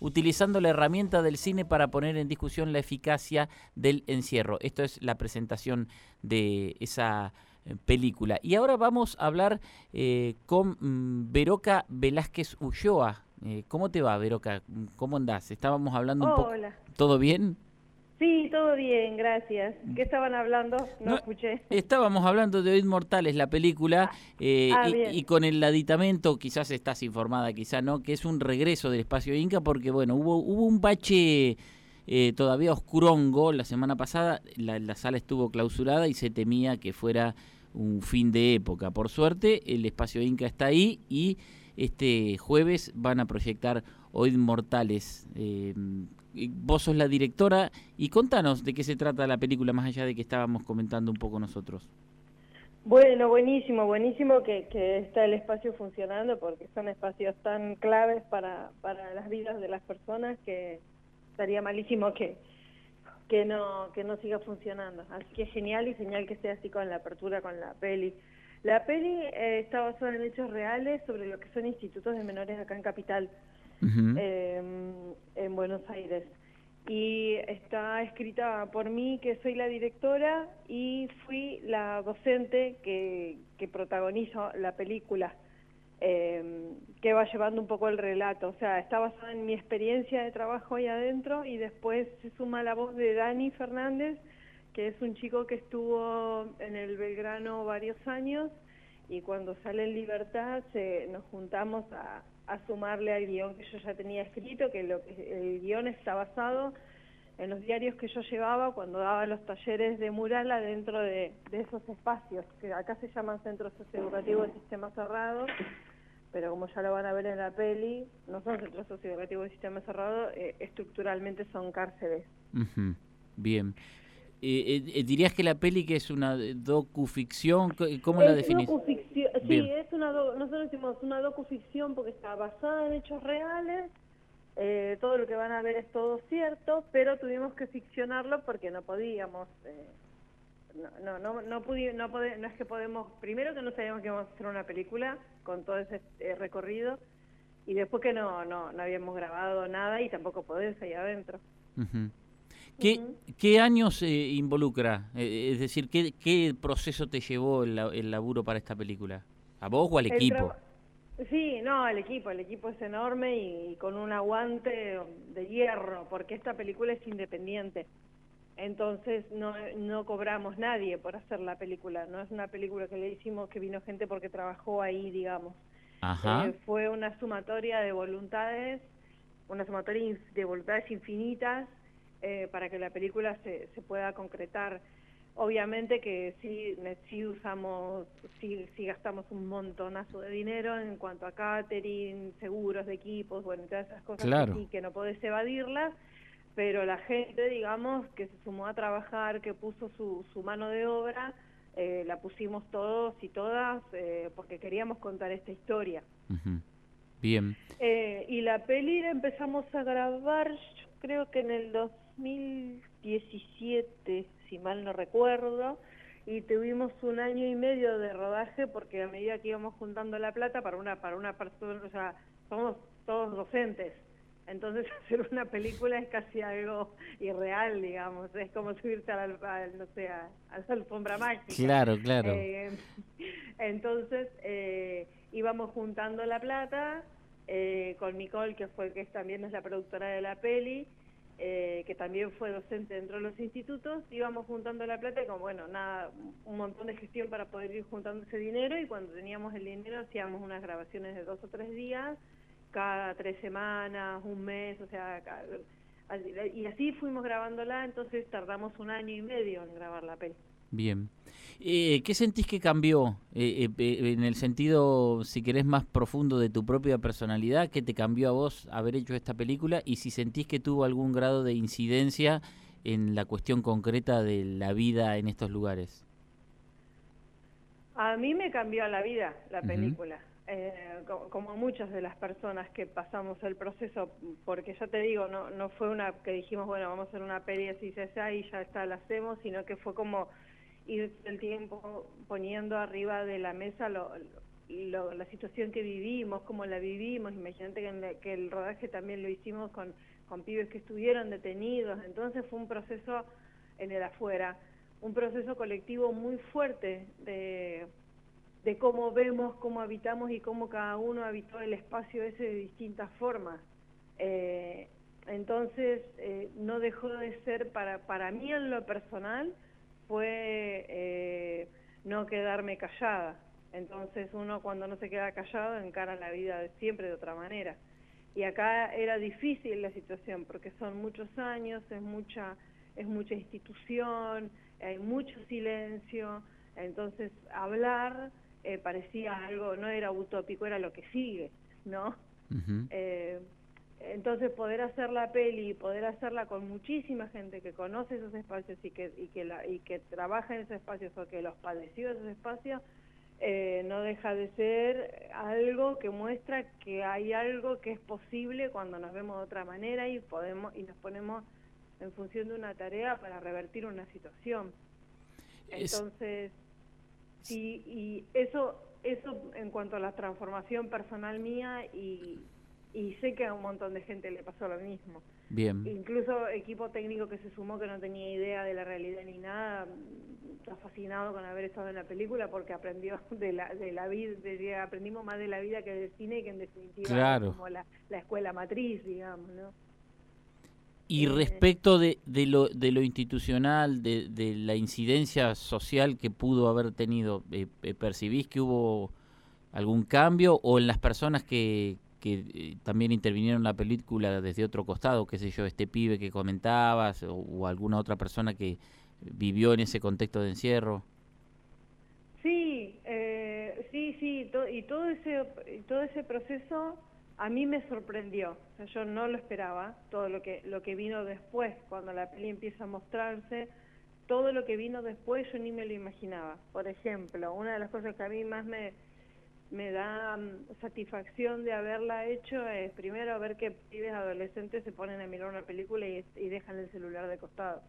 utilizando la herramienta del cine para poner en discusión la eficacia del encierro. Esto es la presentación de esa eh, película. Y ahora vamos a hablar eh, con mm, Veroca Velázquez Ulloa. Eh, ¿Cómo te va, Veroca? ¿Cómo andás? Estábamos hablando un poco... Hola. ¿Todo bien? Sí, todo bien, gracias. ¿Qué estaban hablando? No, No, escuché. Estábamos hablando de Oíd Mortales, la película, eh, ah, y, con el aditamento, quizás estás informada, quizás no, que es un regreso del espacio Inca, porque bueno, hubo, hubo un bache eh, todavía oscurongo la semana pasada, la, la sala estuvo clausurada y se temía que fuera un fin de época. Por suerte, el espacio Inca está ahí y este jueves van a proyectar Oíd Mortales. Eh, vos sos la directora y contanos de qué se trata la película, más allá de que estábamos comentando un poco nosotros. Bueno, buenísimo, buenísimo que, que está el espacio funcionando porque son espacios tan claves para, para las vidas de las personas que estaría malísimo que, que no que no siga funcionando. Así que genial y genial que esté así con la apertura con la peli. La peli eh, está basada en hechos reales sobre lo que son institutos de menores acá en Capital. Eh, en Buenos Aires. Y está escrita por mí, que soy la directora, y fui la docente que, que protagonizo la película, eh, que va llevando un poco el relato. O sea, está basada en mi experiencia de trabajo ahí adentro, y después se suma la voz de Dani Fernández, que es un chico que estuvo en el Belgrano varios años, y cuando sale en libertad se, nos juntamos a, sumarle al guion que yo ya tenía escrito, que lo el guion está basado en los diarios que yo llevaba cuando daba los talleres de mural adentro de, esos espacios, que acá se llaman centros socioeducativos de sistema cerrado, pero como ya lo van a ver en la peli, no son centros socioeducativos de sistema cerrado, eh, estructuralmente son cárceles. Bien. Eh, eh, eh, ¿Dirías que la peli que es una docuficción? ¿Cómo la Es definís? docuficción, sí, es una do- nosotros decimos una docuficción porque está basada en hechos reales, eh, todo lo que van a ver es todo cierto, pero tuvimos que ficcionarlo porque no podíamos, eh, no, no, no, no, pudi- no, pode- no es que podemos, primero que no sabíamos que íbamos a hacer una película con todo ese eh, recorrido, y después que no, no, no habíamos grabado nada y tampoco podés ahí adentro. Ujú. ¿Qué, años eh, involucra? Eh, es decir, ¿qué, ¿qué proceso te llevó el, el laburo para esta película? ¿A vos o al equipo? Sí, no, el equipo, el equipo es enorme y, con un aguante de hierro, porque esta película es independiente. Entonces no, no cobramos nadie por hacer la película, no es una película que le hicimos que vino gente porque trabajó ahí, digamos. Ajá. Eh, fue una sumatoria de voluntades, una sumatoria de voluntades infinitas eh, para que la película se, se pueda concretar. Obviamente que sí, sí usamos, sí, sí gastamos un montonazo de dinero en cuanto a catering, seguros de equipos, bueno, todas esas cosas Claro. que sí, que no podés evadirlas, pero la gente, digamos, que se sumó a trabajar, que puso su, su mano de obra, eh, la pusimos todos y todas eh, porque queríamos contar esta historia. Bien. Eh, y la peli la empezamos a grabar, yo creo que en el 2017, si mal no recuerdo, y tuvimos un año y medio de rodaje porque a medida que íbamos juntando la plata para una para una persona, o sea, somos todos docentes. Entonces hacer una película es casi algo irreal, digamos, es como subirse a la, a- no sé, a, a la alfombra mágica. Claro, claro. Eh, entonces eh, íbamos juntando la plata eh, con Nicole, que fue que también es la productora de la peli, eh, que también fue docente dentro de los institutos, íbamos juntando la plata y como bueno, nada, un montón de gestión para poder ir juntando ese dinero y cuando teníamos el dinero hacíamos unas grabaciones de dos o tres días, cada tres semanas, un mes, o sea, y así fuimos grabándola, entonces tardamos un año y medio en grabar la peli. Bien. Eh, ¿Qué sentís que cambió eh, eh, en el sentido, si querés, más profundo de tu propia personalidad? ¿Qué te cambió a vos haber hecho esta película? Y si sentís que tuvo algún grado de incidencia en la cuestión concreta de la vida en estos lugares. A mí me cambió la vida la Ujú. película, eh, co- como muchas de las personas que pasamos el proceso, porque ya te digo, no, no fue una que dijimos, bueno, vamos a hacer una peli así, y ya está, la hacemos, sino que fue como ir el tiempo poniendo arriba de la mesa lo- la situación que vivimos, cómo la vivimos, imagínate que, que, el rodaje también lo hicimos con, pibes que estuvieron detenidos, entonces fue un proceso en el afuera, un proceso colectivo muy fuerte de, de cómo vemos, cómo habitamos y cómo cada uno habitó el espacio ese de distintas formas. Eh, entonces, eh, no dejó de ser, para, para mí en lo personal, fue eh, no quedarme callada. Entonces uno cuando no se queda callado encara la vida de siempre de otra manera. Y acá era difícil la situación porque son muchos años, es mucha, es mucha institución, hay mucho silencio, entonces hablar eh, parecía algo, no era utópico, era lo que sigue, ¿no? Entonces poder hacer la peli, poder hacerla con muchísima gente que conoce esos espacios y que, y que, la, y que trabaja en esos espacios o que los padeció esos espacios, eh, no deja de ser algo que muestra que hay algo que es posible cuando nos vemos de otra manera y podemos y nos ponemos en función de una tarea para revertir una situación. Entonces, sí, y eso, eso en cuanto a la transformación personal mía y, y sé que a un montón de gente le pasó lo mismo. Bien. Incluso equipo técnico que se sumó que no tenía idea de la realidad ni nada, está fascinado con haber estado en la película porque aprendió de la, de la vida, aprendimos más de la vida que del cine que en definitiva es como la, la escuela matriz, digamos, ¿no? Y eh, respecto de, de, lo, de lo institucional, de, de la incidencia social que pudo haber tenido, eh, eh, ¿percibís que hubo algún cambio o en las personas que, que eh, también intervinieron en la película desde otro costado, qué sé yo, este pibe que comentabas o, alguna otra persona que vivió en ese contexto de encierro. Sí, eh, sí, sí, y todo ese, todo ese proceso a mí me sorprendió, yo no lo esperaba, todo lo que, lo que vino después, cuando la peli empieza a mostrarse, todo lo que vino después yo ni me lo imaginaba. Por ejemplo, una de las cosas que a mí más me, me da mm, satisfacción de haberla hecho es primero ver que pibes adolescentes se ponen a mirar una película y, dejan el celular de costado.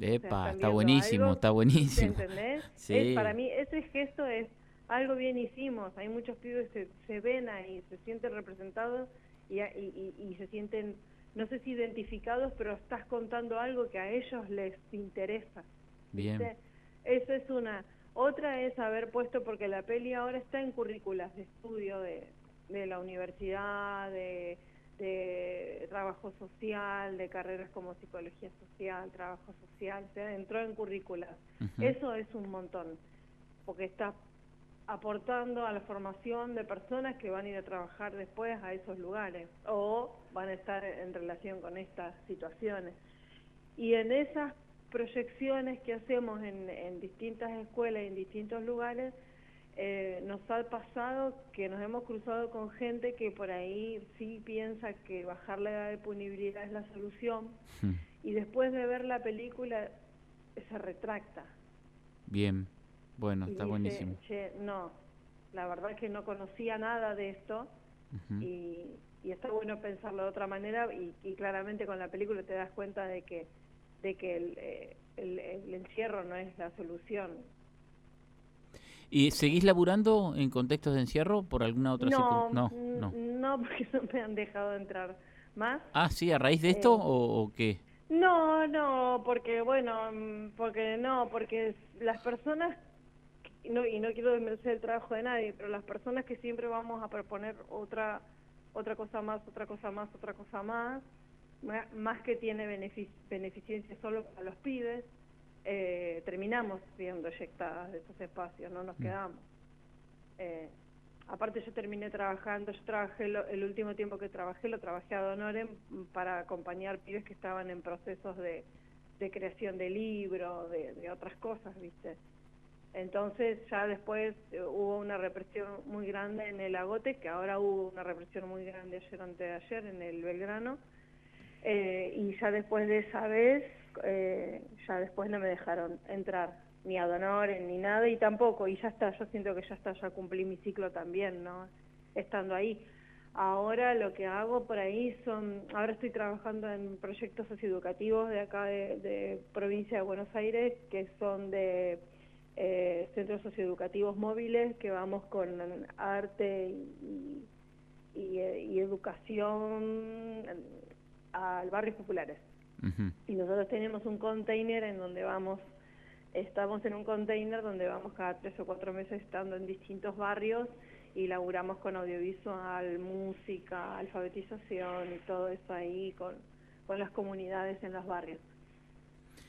Epa, está buenísimo, está buenísimo. ¿Entendés? Sí. para mí ese gesto es algo bien hicimos. Hay muchos pibes que se ven ahí, se sienten representados y, y, y, se sienten, no sé si identificados, pero estás contando algo que a ellos les interesa. Bien. Eso es una otra es haber puesto, porque la peli ahora está en currículas de estudio de, de la universidad, de, de, trabajo social, de carreras como psicología social, trabajo social, se entró en currículas. Eso es un montón, porque está aportando a la formación de personas que van a ir a trabajar después a esos lugares o van a estar en relación con estas situaciones. Y en esas proyecciones que hacemos en, distintas escuelas y en distintos lugares, eh, nos ha pasado que nos hemos cruzado con gente que por ahí sí piensa que bajar la edad de punibilidad es la solución hmm. y después de ver la película se retracta. Bien, bueno, está buenísimo. no, la verdad es que no conocía nada de esto y, está bueno pensarlo de otra manera y, y claramente con la película te das cuenta de que de que eh, el, el, encierro no es la solución. ¿Y seguís laburando en contextos de encierro por alguna otra no, no, no, no, porque no me han dejado entrar más. Ah, sí, a raíz de esto eh, o, qué? No, no, porque bueno, mm, porque no, porque las personas no, y no quiero desmerecer el trabajo de nadie, pero las personas que siempre vamos a proponer otra otra cosa más, otra cosa más, otra cosa más, más que tiene beneficencia solo para los pibes, eh, terminamos siendo eyectadas de esos espacios, no nos mm. quedamos. Eh, aparte yo terminé trabajando, yo trabajé el último tiempo que trabajé, lo trabajé a Donoren para acompañar pibes que estaban en procesos de, creación de libros, de, otras cosas, ¿viste? Entonces ya después eh, hubo una represión muy grande en el Agote, que ahora hubo una represión muy grande ayer antes de ayer en el Belgrano, eh, y ya después de esa vez, eh, ya después no me dejaron entrar ni a Donoren ni nada y tampoco, y ya está, yo siento que ya está, ya cumplí mi ciclo también, ¿no? Estando ahí. Ahora lo que hago por ahí son, ahora estoy trabajando en proyectos socioeducativos de acá de, provincia de Buenos Aires, que son de eh, centros socioeducativos móviles que vamos con arte y, educación a barrios populares. Y nosotros tenemos un container en donde vamos, estamos en un container donde vamos cada tres o cuatro meses estando en distintos barrios y laburamos con audiovisual, música, alfabetización y todo eso ahí con, con las comunidades en los barrios.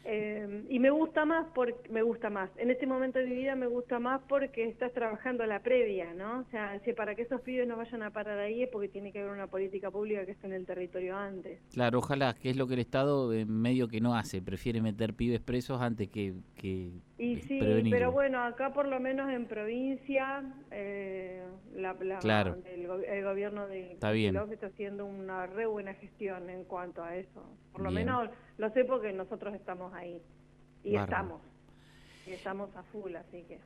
Eh, y me gusta más porque me gusta más. En este momento de mi vida me gusta más porque estás trabajando la previa, ¿no? O sea, si para que esos pibes no vayan a parar ahí es porque tiene que haber una política pública que esté en el territorio antes. Claro, ojalá, que es lo que el Estado en medio que no hace, prefiere meter pibes presos antes que, que y sí, pero bueno, acá por lo menos en provincia, eh, la, claro. el, gobierno de está, bien. está haciendo una re buena gestión en cuanto a eso. Por lo menos lo sé porque nosotros estamos ahí. Y estamos. Y estamos a full, así que...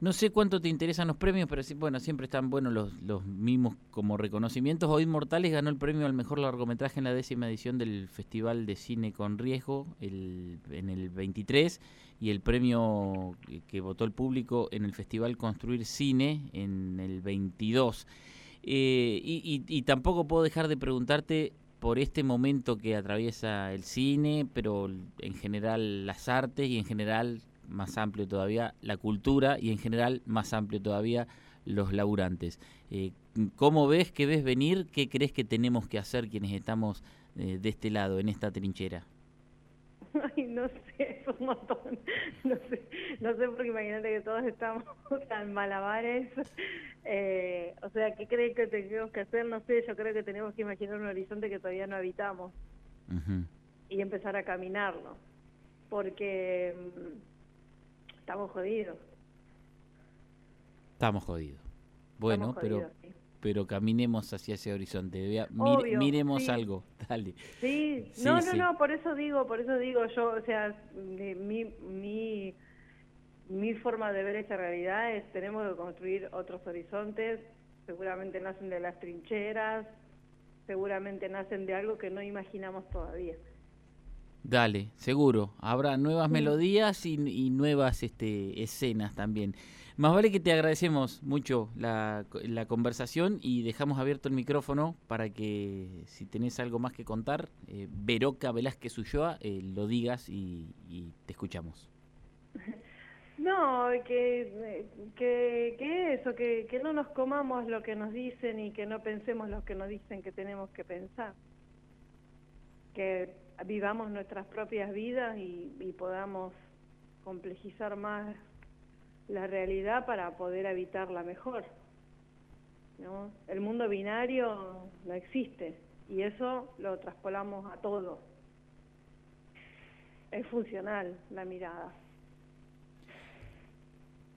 No sé cuánto te interesan los premios, pero sí, bueno, siempre están buenos los, los mismos como reconocimientos. Hoy Mortales ganó el premio al mejor largometraje en la décima edición del Festival de Cine con Riesgo el, en el 23 y el premio que votó el público en el Festival Construir Cine en el 22. Eh, y, y tampoco puedo dejar de preguntarte por este momento que atraviesa el cine, pero en general las artes y en general más amplio todavía la cultura y en general más amplio todavía los laburantes. Eh, ¿Cómo ves, qué ves venir? ¿Qué crees que tenemos que hacer quienes estamos eh, de este lado, en esta trinchera? Ay, no sé, es un montón. No sé, no sé porque imagínate que todos estamos tan malabares. Eh, o sea, ¿qué crees que tenemos que hacer? No sé, yo creo que tenemos que imaginar un horizonte que todavía no habitamos y empezar a caminarlo. Porque mm, estamos jodidos. Estamos jodidos. Bueno, pero pero caminemos hacia ese horizonte. miremos algo, dale. Sí, no, no, no, por eso digo, por eso digo yo, o sea, mi, mi, mi forma de ver esta realidad es tenemos que construir otros horizontes, seguramente nacen de las trincheras, seguramente nacen de algo que no imaginamos todavía. Dale, seguro. Habrá nuevas melodías y, y, nuevas este, escenas también. Más vale que te agradecemos mucho la, la, conversación y dejamos abierto el micrófono para que si tenés algo más que contar, eh, Veroca Velázquez Ulloa, eh, lo digas y, te escuchamos. No, que, que, que eso, que, que no nos comamos lo que nos dicen y que no pensemos lo que nos dicen que tenemos que pensar. Que vivamos nuestras propias vidas y, y podamos complejizar más la realidad para poder habitarla mejor. ¿no? El mundo binario no existe y eso lo traspolamos a todo. Es funcional la mirada.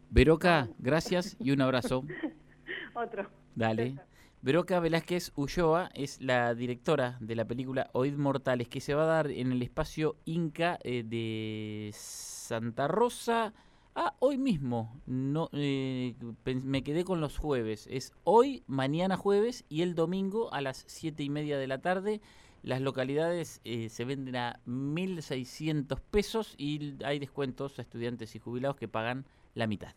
Veroca, gracias y un abrazo. Otro. Dale. Veroca Velázquez Ulloa es la directora de la película Oíd Mortales, que se va a dar en el espacio Inca eh, de Santa Rosa, Ah, hoy mismo. No, eh, me quedé con los jueves. Es hoy, mañana jueves y el domingo a las siete y media de la tarde. Las localidades eh, se venden a 1.600 pesos y hay descuentos a estudiantes y jubilados que pagan la mitad.